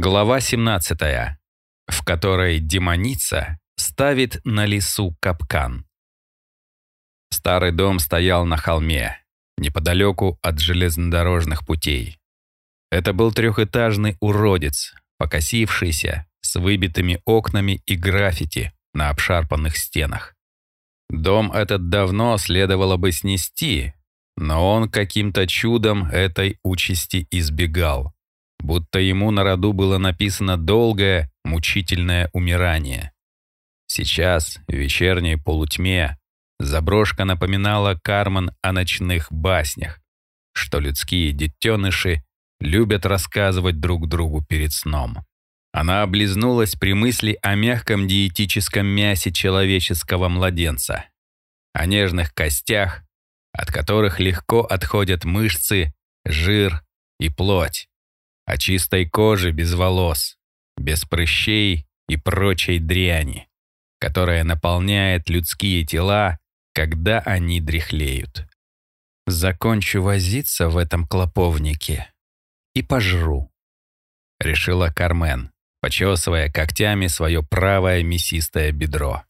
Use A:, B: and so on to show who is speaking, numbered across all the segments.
A: Глава 17, в которой демоница ставит на лесу капкан. Старый дом стоял на холме, неподалеку от железнодорожных путей. Это был трехэтажный уродец, покосившийся, с выбитыми окнами и граффити на обшарпанных стенах. Дом этот давно следовало бы снести, но он каким-то чудом этой участи избегал, будто ему на роду было написано долгое, мучительное умирание. Сейчас, в вечерней полутьме, заброшка напоминала Кармен о ночных баснях, что людские детеныши любят рассказывать друг другу перед сном. Она облизнулась при мысли о мягком диетическом мясе человеческого младенца, о нежных костях, от которых легко отходят мышцы, жир и плоть, о чистой коже без волос, без прыщей и прочей дряни, которая наполняет людские тела, когда они дряхлеют. Закончу возиться в этом клоповнике и пожру, решила Кармен, почесывая когтями свое правое мясистое бедро.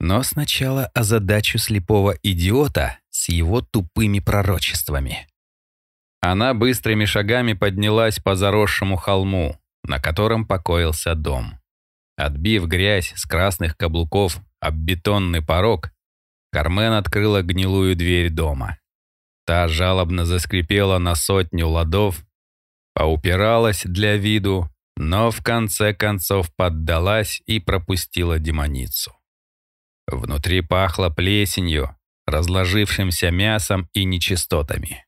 A: Но сначала озадачу слепого идиота с его тупыми пророчествами. Она быстрыми шагами поднялась по заросшему холму, на котором покоился дом. Отбив грязь с красных каблуков об бетонный порог, Кармен открыла гнилую дверь дома. Та жалобно заскрипела на сотню ладов, поупиралась для виду, но в конце концов поддалась и пропустила демоницу. Внутри пахло плесенью, разложившимся мясом и нечистотами.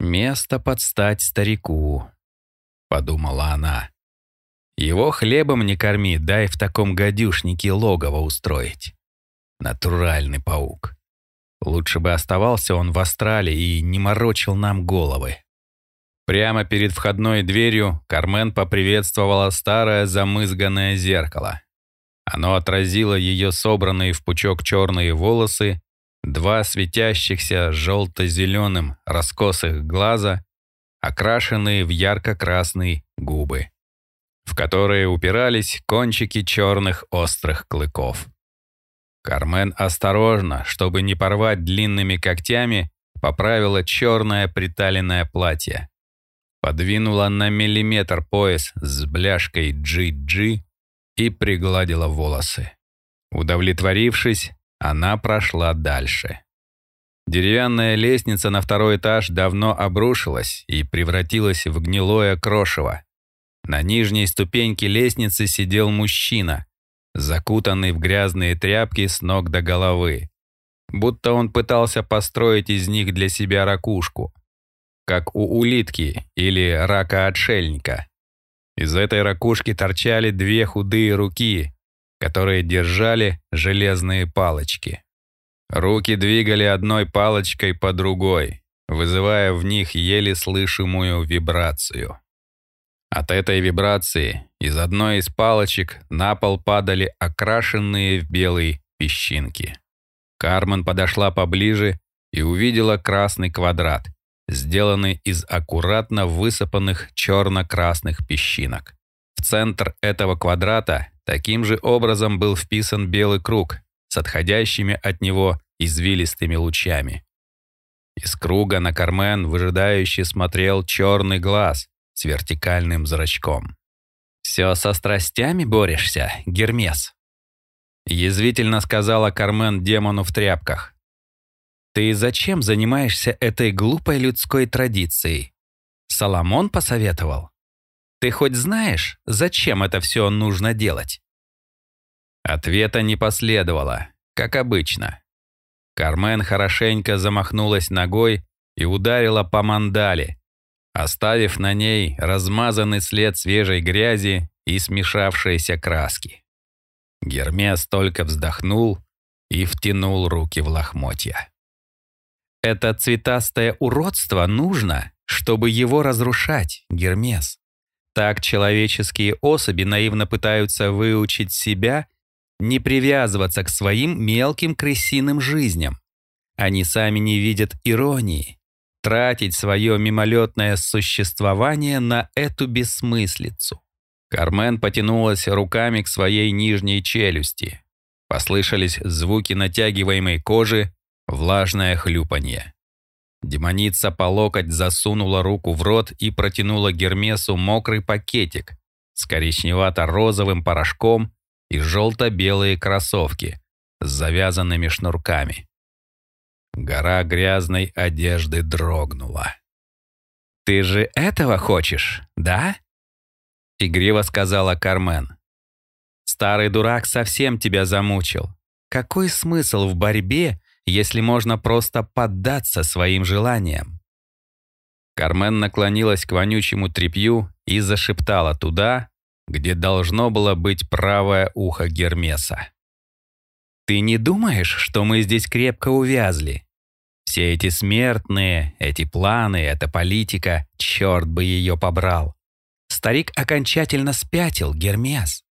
A: «Место под стать старику», — подумала она. «Его хлебом не корми, дай в таком гадюшнике логово устроить. Натуральный паук. Лучше бы оставался он в астрале и не морочил нам головы». Прямо перед входной дверью Кармен поприветствовала старое замызганное зеркало. Оно отразило ее собранные в пучок черные волосы Два светящихся желто-зеленым раскосых глаза, окрашенные в ярко-красные губы, в которые упирались кончики черных острых клыков. Кармен осторожно, чтобы не порвать длинными когтями, поправила черное приталенное платье. Подвинула на миллиметр пояс с бляшкой GG и пригладила волосы. Удовлетворившись, она прошла дальше. Деревянная лестница на второй этаж давно обрушилась и превратилась в гнилое крошево. На нижней ступеньке лестницы сидел мужчина, закутанный в грязные тряпки с ног до головы. Будто он пытался построить из них для себя ракушку, как у улитки или рака-отшельника. Из этой ракушки торчали две худые руки, которые держали железные палочки. Руки двигали одной палочкой по другой, вызывая в них еле слышимую вибрацию. От этой вибрации из одной из палочек на пол падали окрашенные в белый песчинки. Кармен подошла поближе и увидела красный квадрат, сделанный из аккуратно высыпанных черно-красных песчинок. В центр этого квадрата Таким же образом был вписан белый круг с отходящими от него извилистыми лучами. Из круга на Кармен выжидающе смотрел черный глаз с вертикальным зрачком. «Все со страстями борешься, Гермес?» Язвительно сказала Кармен демону в тряпках. «Ты зачем занимаешься этой глупой людской традицией? Соломон посоветовал?» Ты хоть знаешь, зачем это все нужно делать?» Ответа не последовало, как обычно. Кармен хорошенько замахнулась ногой и ударила по мандале, оставив на ней размазанный след свежей грязи и смешавшиеся краски. Гермес только вздохнул и втянул руки в лохмотья. «Это цветастое уродство нужно, чтобы его разрушать, Гермес. Так человеческие особи наивно пытаются выучить себя не привязываться к своим мелким крысиным жизням. Они сами не видят иронии. Тратить свое мимолетное существование на эту бессмыслицу. Кармен потянулась руками к своей нижней челюсти. Послышались звуки натягиваемой кожи, влажное хлюпанье. Демоница по локоть засунула руку в рот и протянула Гермесу мокрый пакетик с коричневато-розовым порошком и желто-белые кроссовки с завязанными шнурками. Гора грязной одежды дрогнула. «Ты же этого хочешь, да?» Игриво сказала Кармен. «Старый дурак совсем тебя замучил. Какой смысл в борьбе, если можно просто поддаться своим желаниям?» Кармен наклонилась к вонючему тряпью и зашептала туда, где должно было быть правое ухо Гермеса. «Ты не думаешь, что мы здесь крепко увязли? Все эти смертные, эти планы, эта политика, черт бы ее побрал. Старик окончательно спятил, Гермес.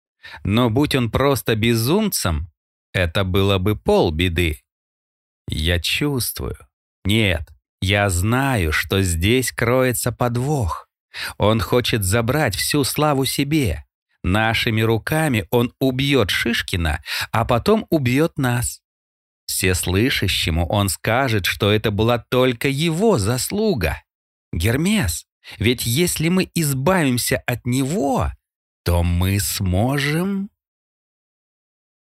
A: Но будь он просто безумцем, это было бы полбеды. Я чувствую. Нет, я знаю, что здесь кроется подвох. Он хочет забрать всю славу себе. Нашими руками он убьет Шишкина, а потом убьет нас. Всеслышащему он скажет, что это была только его заслуга. Гермес, ведь если мы избавимся от него, то мы сможем...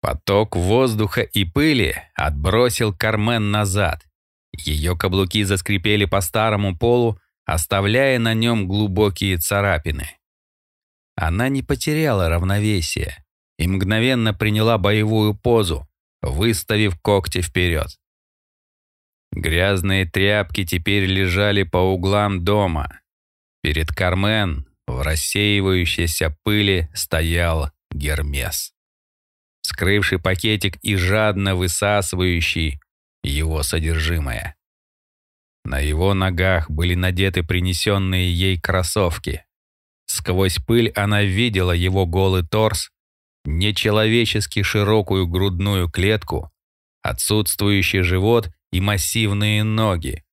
A: Поток воздуха и пыли отбросил Кармен назад. Ее каблуки заскрипели по старому полу, оставляя на нем глубокие царапины. Она не потеряла равновесие и мгновенно приняла боевую позу, выставив когти вперед. Грязные тряпки теперь лежали по углам дома. Перед Кармен в рассеивающейся пыли стоял Гермес, скрывший пакетик и жадно высасывающий его содержимое. На его ногах были надеты принесенные ей кроссовки. Сквозь пыль она видела его голый торс нечеловечески широкую грудную клетку, отсутствующий живот и массивные ноги,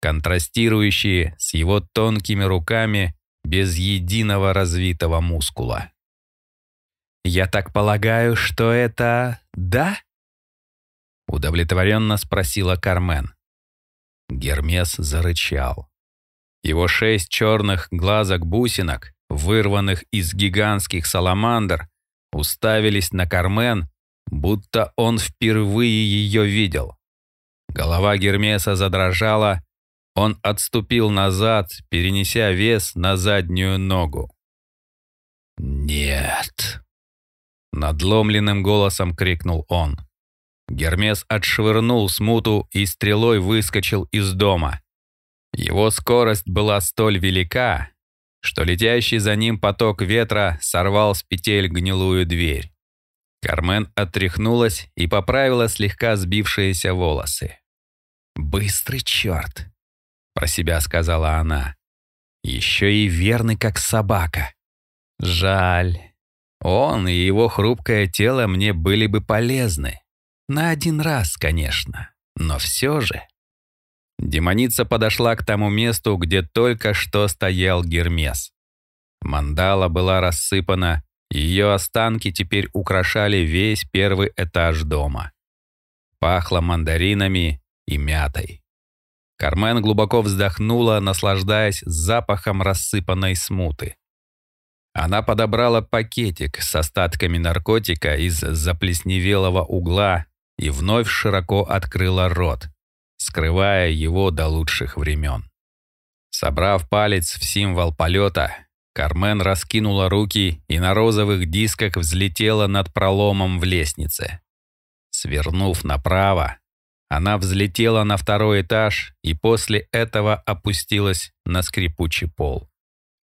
A: контрастирующие с его тонкими руками без единого развитого мускула. «Я так полагаю, что это да?» Удовлетворенно спросила Кармен. Гермес зарычал. Его шесть черных глазок-бусинок, вырванных из гигантских саламандр, уставились на Кармен, будто он впервые ее видел. Голова Гермеса задрожала, он отступил назад, перенеся вес на заднюю ногу. «Нет!» Надломленным голосом крикнул он. Гермес отшвырнул смуту и стрелой выскочил из дома. Его скорость была столь велика, что летящий за ним поток ветра сорвал с петель гнилую дверь. Кармен отряхнулась и поправила слегка сбившиеся волосы. «Быстрый черт!» — про себя сказала она. «Еще и верный, как собака. Жаль. Он и его хрупкое тело мне были бы полезны. На один раз, конечно, но все же...» Демоница подошла к тому месту, где только что стоял Гермес. Мандала была рассыпана, ее останки теперь украшали весь первый этаж дома. Пахло мандаринами и мятой. Кармен глубоко вздохнула, наслаждаясь запахом рассыпанной смуты. Она подобрала пакетик с остатками наркотика из заплесневелого угла и вновь широко открыла рот, скрывая его до лучших времен. Собрав палец в символ полета, Кармен раскинула руки и на розовых дисках взлетела над проломом в лестнице. Свернув направо, она взлетела на второй этаж и после этого опустилась на скрипучий пол.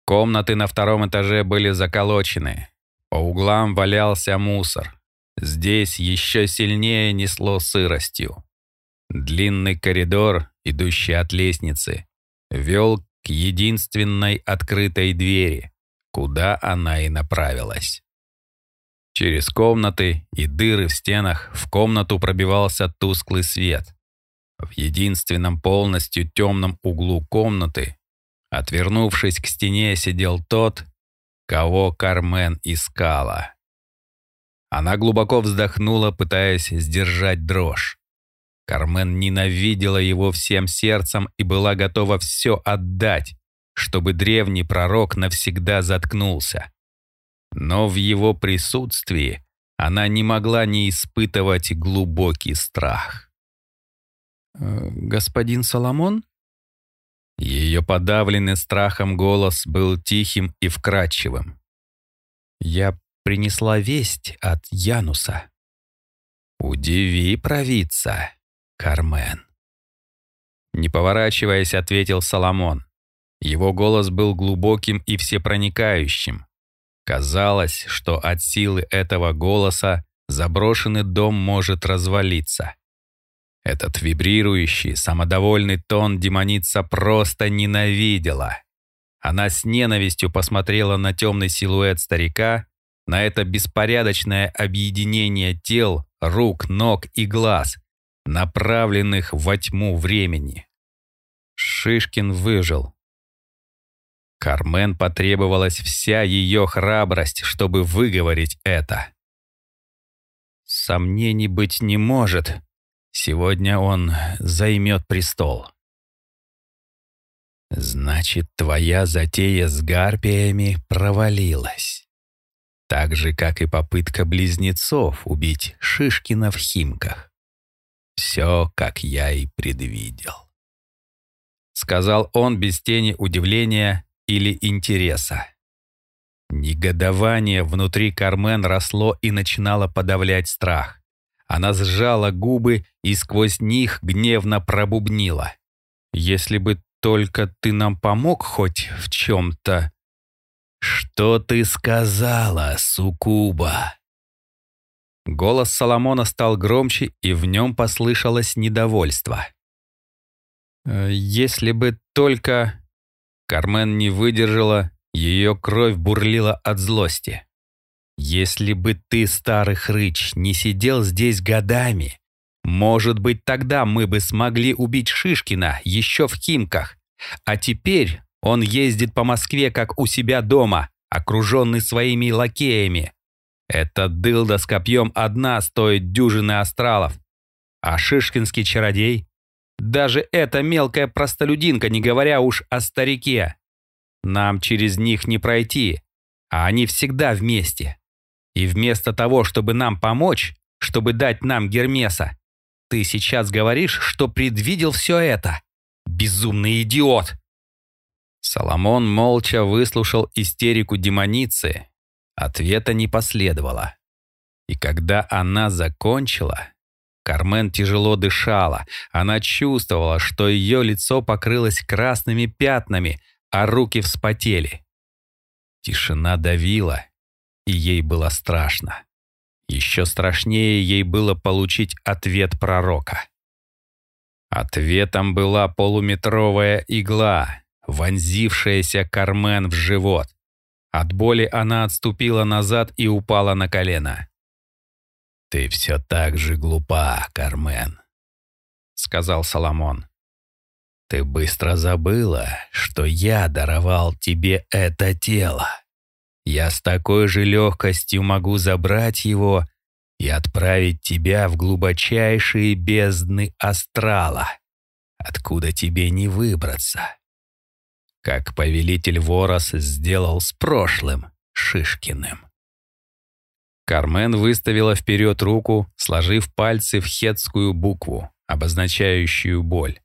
A: Комнаты на втором этаже были заколочены. По углам валялся мусор. Здесь еще сильнее несло сыростью. Длинный коридор, идущий от лестницы, вел к единственной открытой двери, куда она и направилась. Через комнаты и дыры в стенах в комнату пробивался тусклый свет. В единственном полностью темном углу комнаты, отвернувшись к стене, сидел тот, кого Кармен искала. Она глубоко вздохнула, пытаясь сдержать дрожь. Кармен ненавидела его всем сердцем и была готова все отдать, чтобы древний пророк навсегда заткнулся. Но в его присутствии она не могла не испытывать глубокий страх.
B: «Э, «Господин Соломон?»
A: Ее подавленный страхом голос был тихим и вкрадчивым.
B: «Я принесла весть от Януса».
A: «Удиви провидца, Кармен». Не поворачиваясь, ответил Соломон. Его голос был глубоким и всепроникающим. Казалось, что от силы этого голоса заброшенный дом может развалиться. Этот вибрирующий, самодовольный тон демоница просто ненавидела. Она с ненавистью посмотрела на темный силуэт старика, на это беспорядочное объединение тел, рук, ног и глаз, направленных во тьму времени. Шишкин выжил. Кармен потребовалась вся ее храбрость, чтобы выговорить это. Сомнений быть не может. Сегодня он займет престол. Значит, твоя затея с гарпиями провалилась. Так же, как и попытка близнецов убить Шишкина в Химках. Все, как я и предвидел. Сказал он без тени удивления или интереса. Негодование внутри Кармен росло и начинало подавлять страх. Она сжала губы и сквозь них гневно пробубнила. «Если бы только ты нам помог хоть в чем-то...» «Что ты сказала, Сукуба?» Голос Соломона стал громче, и в нем послышалось недовольство. «Э, «Если бы только...» Кармен не выдержала, ее кровь бурлила от злости. «Если бы ты, старый хрыч, не сидел здесь годами, может быть, тогда мы бы смогли убить Шишкина еще в Химках. А теперь он ездит по Москве, как у себя дома, окруженный своими лакеями. Этот дылда с копьем одна стоит дюжины астралов. А шишкинский чародей даже эта мелкая простолюдинка, не говоря уж о старике. Нам через них не пройти, а они всегда вместе. И вместо того, чтобы нам помочь, чтобы дать нам Гермеса, ты сейчас говоришь, что предвидел все это. Безумный идиот!» Соломон молча выслушал истерику демоницы. Ответа не последовало. И когда она закончила, Кармен тяжело дышала. Она чувствовала, что ее лицо покрылось красными пятнами, а руки вспотели. Тишина давила, и ей было страшно. Еще страшнее ей было получить ответ пророка. Ответом была полуметровая игла, вонзившаяся Кармен в живот. От боли она отступила назад и упала на колено. «Ты все так же глупа, Кармен», — сказал Соломон. «Ты быстро забыла, что я даровал тебе это тело. Я с такой же легкостью могу забрать его и отправить тебя в глубочайшие бездны астрала, откуда тебе не выбраться. Как повелитель Ворос сделал с прошлым Шишкиным. Кармен выставила вперед руку, сложив пальцы в хетскую букву, обозначающую боль.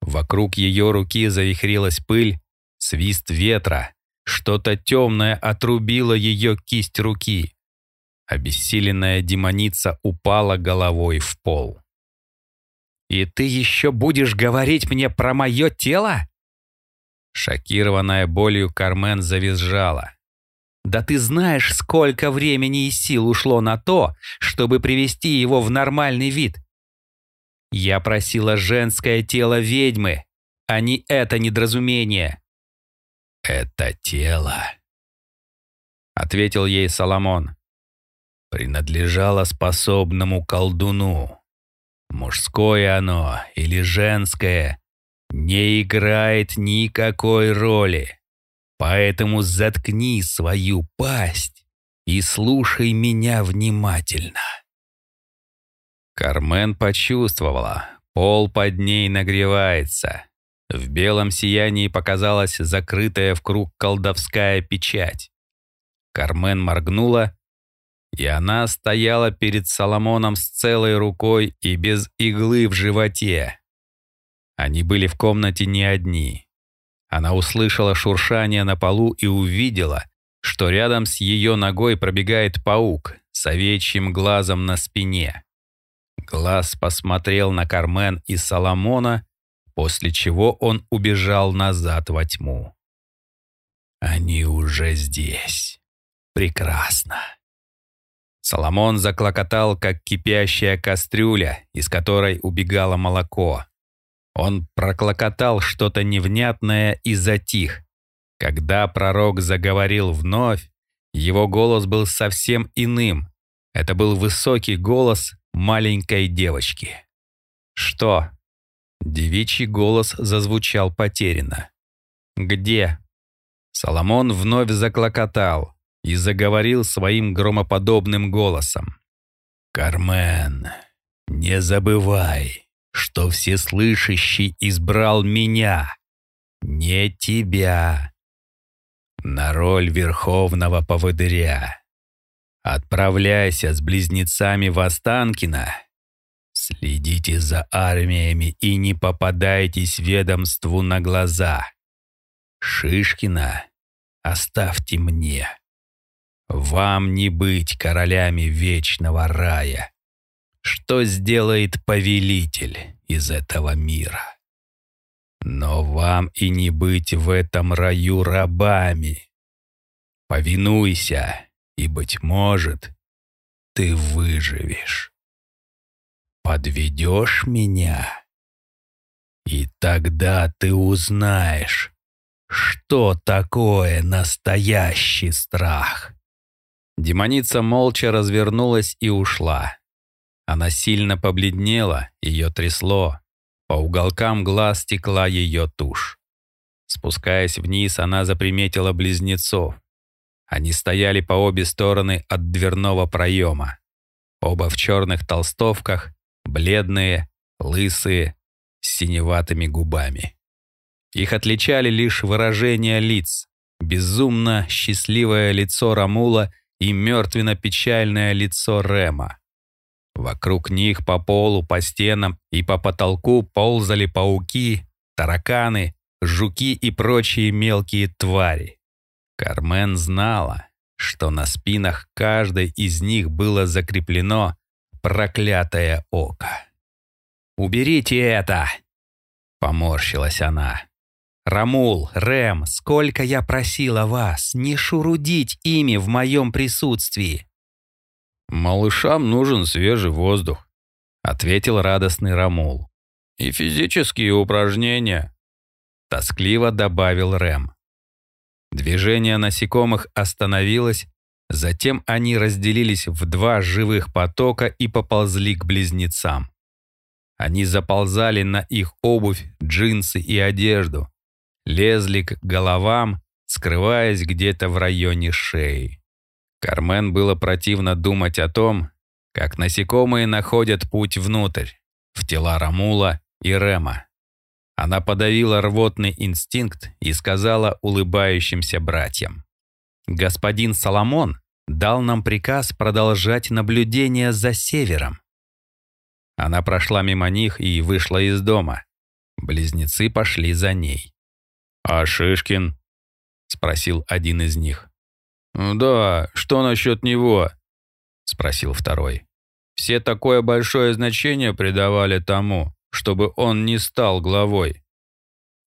A: Вокруг ее руки завихрилась пыль, свист ветра, что-то темное отрубило ее кисть руки. Обессиленная демоница упала головой в пол. «И ты еще будешь говорить мне про мое тело?» Шокированная болью Кармен завизжала. Да ты знаешь, сколько времени и сил ушло на то, чтобы привести его в нормальный вид. Я просила женское тело ведьмы, а не это недоразумение. Это тело, ответил ей Соломон, принадлежало способному колдуну. Мужское оно или женское не играет никакой роли. Поэтому заткни свою пасть и слушай меня внимательно. Кармен почувствовала, пол под ней нагревается. В белом сиянии показалась закрытая в круг колдовская печать. Кармен моргнула, и она стояла перед Соломоном с целой рукой и без иглы в животе. Они были в комнате не одни. Она услышала шуршание на полу и увидела, что рядом с ее ногой пробегает паук с овечьим глазом на спине. Глаз посмотрел на Кармен и Соломона, после чего он убежал назад во тьму. «Они уже здесь. Прекрасно». Соломон заклокотал, как кипящая кастрюля, из которой убегало молоко. Он проклокотал что-то невнятное и затих. Когда пророк заговорил вновь, его голос был совсем иным. Это был высокий голос маленькой девочки. «Что?» Девичий голос зазвучал потерянно. «Где?» Соломон вновь заклокотал и заговорил своим громоподобным голосом. «Кармен, не забывай, что Всеслышащий избрал меня, не тебя, на роль Верховного Поводыря. Отправляйся с близнецами в Останкино. Следите за армиями и не попадайтесь ведомству на глаза. Шишкина оставьте мне. Вам не быть королями вечного рая. Что сделает повелитель из этого мира? Но вам и не быть в этом раю рабами. Повинуйся и, быть может, ты выживешь. Подведешь меня, и тогда ты узнаешь, что такое настоящий страх. Демоница молча развернулась и ушла. Она сильно побледнела, ее трясло. По уголкам глаз текла ее тушь. Спускаясь вниз, она заприметила близнецов. Они стояли по обе стороны от дверного проема. Оба в черных толстовках, бледные, лысые, с синеватыми губами. Их отличали лишь выражения лиц. Безумно счастливое лицо Рамула и мертвенно-печальное лицо Рема. Вокруг них по полу, по стенам и по потолку ползали пауки, тараканы, жуки и прочие мелкие твари. Кармен знала, что на спинах каждой из них было закреплено проклятое око. «Уберите это!» — поморщилась она. «Рамул, Рэм, сколько я просила вас не шурудить ими в моем присутствии!»
B: «Малышам нужен свежий воздух», —
A: ответил радостный Рамул.
B: «И физические упражнения», —
A: тоскливо добавил Рэм. Движение насекомых остановилось, затем они разделились в два живых потока и поползли к близнецам. Они заползали на их обувь, джинсы и одежду, лезли к головам, скрываясь где-то в районе шеи. Кармен было противно думать о том, как насекомые находят путь внутрь, в тела Рамула и Рема. Она подавила рвотный инстинкт и сказала улыбающимся братьям. «Господин Соломон дал нам приказ продолжать наблюдение за севером». Она прошла мимо них и вышла из дома. Близнецы пошли за ней.
B: «А Шишкин?»
A: — спросил один из них.
B: «Да, что насчет него?»
A: — спросил второй.
B: «Все такое большое значение придавали тому, чтобы он не стал главой».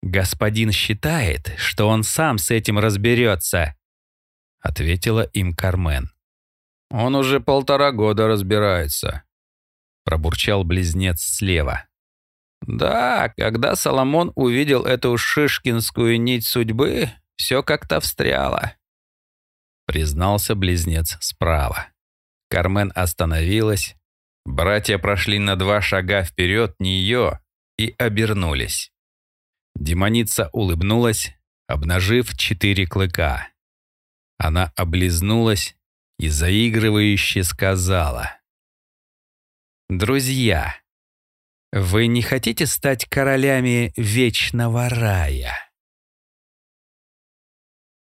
A: «Господин считает, что он сам с этим разберется», — ответила им Кармен.
B: «Он уже полтора года разбирается», —
A: пробурчал близнец слева.
B: «Да, когда Соломон увидел эту шишкинскую нить судьбы, все как-то встряло
A: признался близнец справа. Кармен остановилась. Братья прошли на два шага вперед нее и обернулись. Демоница улыбнулась, обнажив четыре клыка. Она облизнулась и заигрывающе сказала. «Друзья, вы не хотите стать королями вечного рая?»